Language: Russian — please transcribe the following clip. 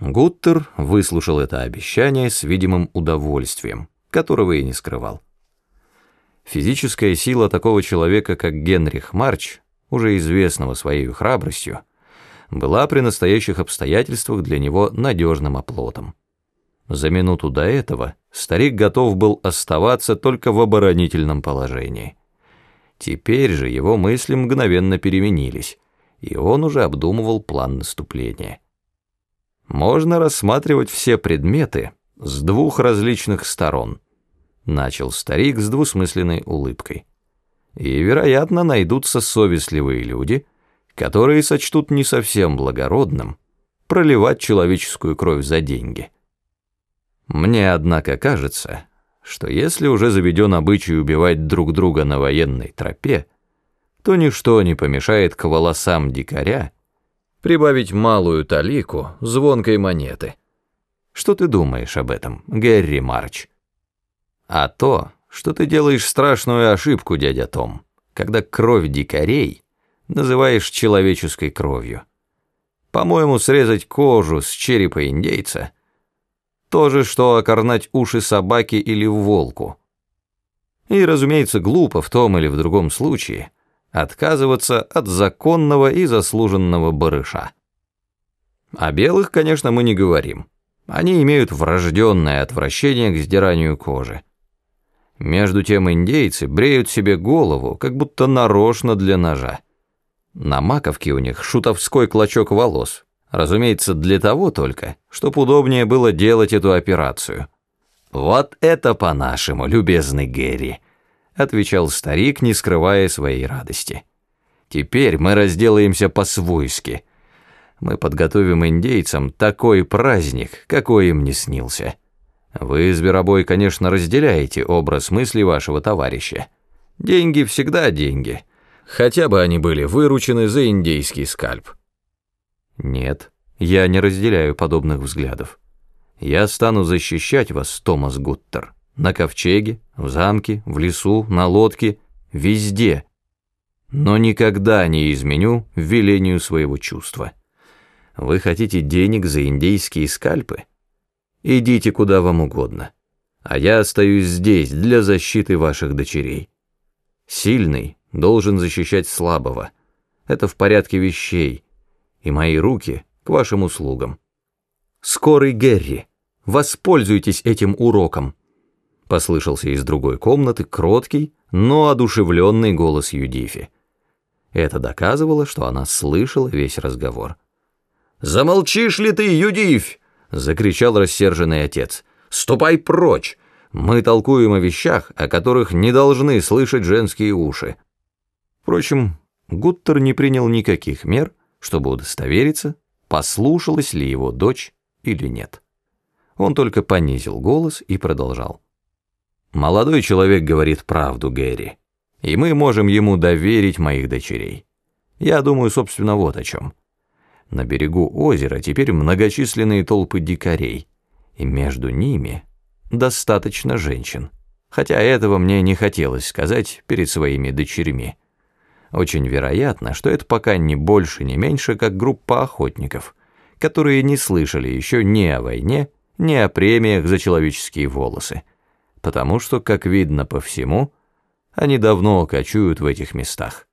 Гуттер выслушал это обещание с видимым удовольствием, которого и не скрывал. Физическая сила такого человека, как Генрих Марч, уже известного своей храбростью, была при настоящих обстоятельствах для него надежным оплотом. За минуту до этого старик готов был оставаться только в оборонительном положении. Теперь же его мысли мгновенно переменились, и он уже обдумывал план наступления. Можно рассматривать все предметы с двух различных сторон, начал старик с двусмысленной улыбкой. И, вероятно, найдутся совестливые люди, которые сочтут не совсем благородным проливать человеческую кровь за деньги. Мне, однако, кажется, что если уже заведен обычай убивать друг друга на военной тропе, то ничто не помешает к волосам дикаря прибавить малую талику звонкой монеты. Что ты думаешь об этом, Гэри Марч? А то, что ты делаешь страшную ошибку, дядя Том, когда кровь дикарей называешь человеческой кровью. По-моему, срезать кожу с черепа индейца — то же, что окорнать уши собаки или волку. И, разумеется, глупо в том или в другом случае отказываться от законного и заслуженного барыша. О белых, конечно, мы не говорим. Они имеют врожденное отвращение к сдиранию кожи. Между тем индейцы бреют себе голову, как будто нарочно для ножа. На маковке у них шутовской клочок волос, разумеется, для того только, чтобы удобнее было делать эту операцию. «Вот это по-нашему, любезный Гэри», — отвечал старик, не скрывая своей радости. «Теперь мы разделаемся по-свойски. Мы подготовим индейцам такой праздник, какой им не снился». Вы, Зверобой, конечно, разделяете образ мысли вашего товарища. Деньги всегда деньги, хотя бы они были выручены за индейский скальп. Нет, я не разделяю подобных взглядов. Я стану защищать вас, Томас Гуттер, на ковчеге, в замке, в лесу, на лодке, везде, но никогда не изменю велению своего чувства. Вы хотите денег за индейские скальпы? Идите куда вам угодно, а я остаюсь здесь для защиты ваших дочерей. Сильный должен защищать слабого. Это в порядке вещей, и мои руки к вашим услугам. Скорый Герри, воспользуйтесь этим уроком. Послышался из другой комнаты кроткий, но одушевленный голос Юдифи. Это доказывало, что она слышала весь разговор. «Замолчишь ли ты, Юдифь?» закричал рассерженный отец. «Ступай прочь! Мы толкуем о вещах, о которых не должны слышать женские уши». Впрочем, Гуттер не принял никаких мер, чтобы удостовериться, послушалась ли его дочь или нет. Он только понизил голос и продолжал. «Молодой человек говорит правду, Гэри, и мы можем ему доверить моих дочерей. Я думаю, собственно, вот о чем. На берегу озера теперь многочисленные толпы дикарей, и между ними достаточно женщин. Хотя этого мне не хотелось сказать перед своими дочерьми. Очень вероятно, что это пока не больше, не меньше, как группа охотников, которые не слышали еще ни о войне, ни о премиях за человеческие волосы, потому что, как видно по всему, они давно кочуют в этих местах.